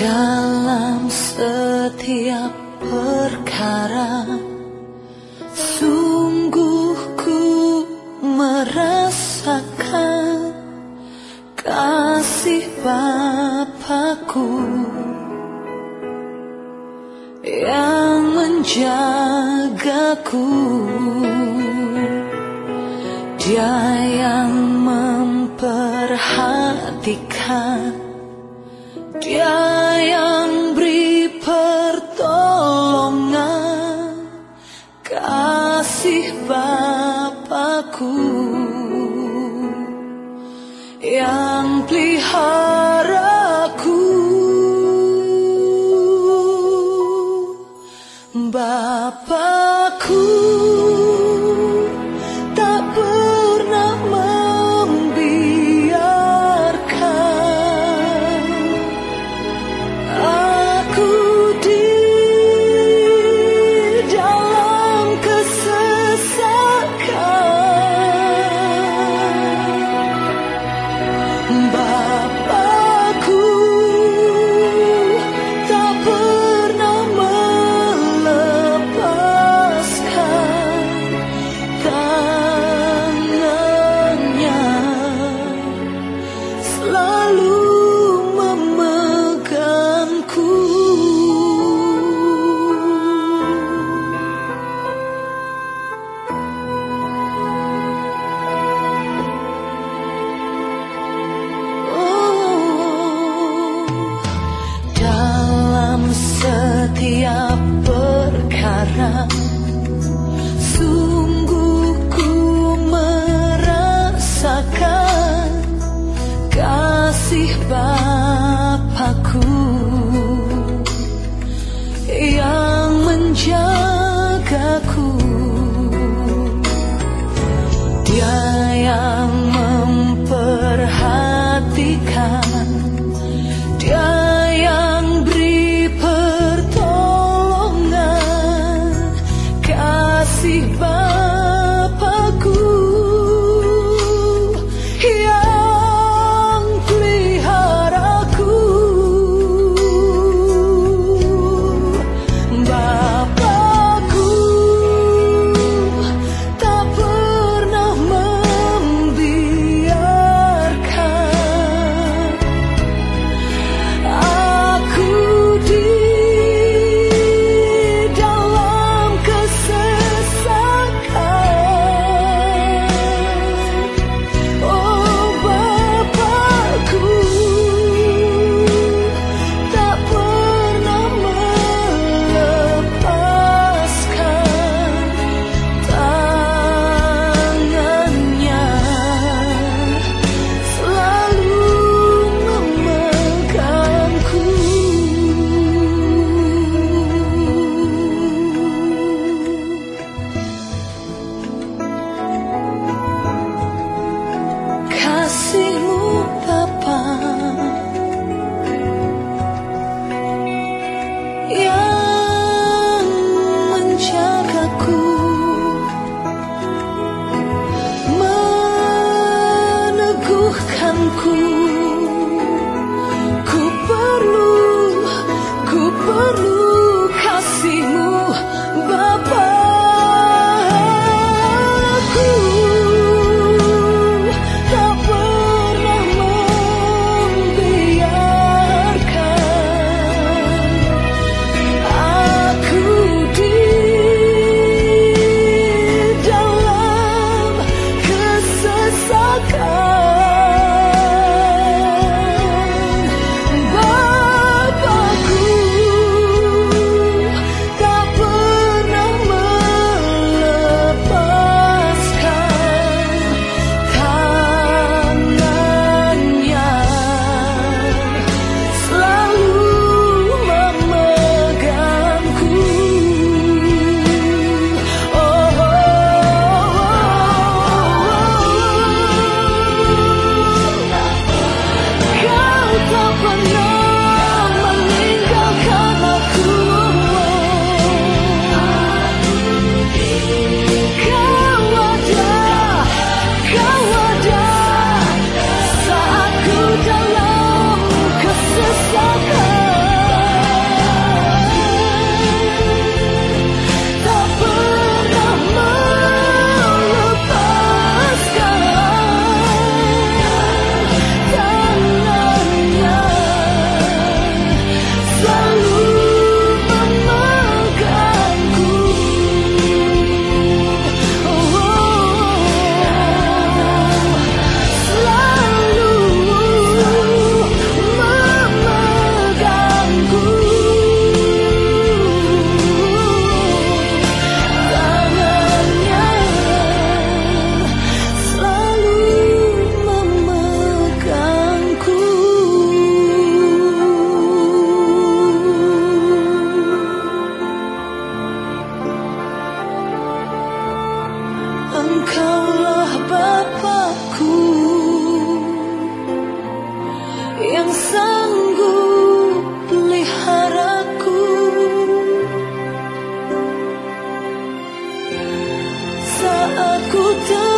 dalam setiap perkara Sungguh ku merasakan kasih Bapakku Yang menjagaku. Dia yang memperhatikan Dia yang beri pertolongan Kasih Bapakku Yang peliharaku see, but. Engkaulah Bapakku yang sanggup peliharaku? Saat ku ter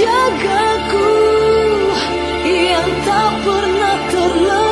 jagaku yang tak pernah terlepas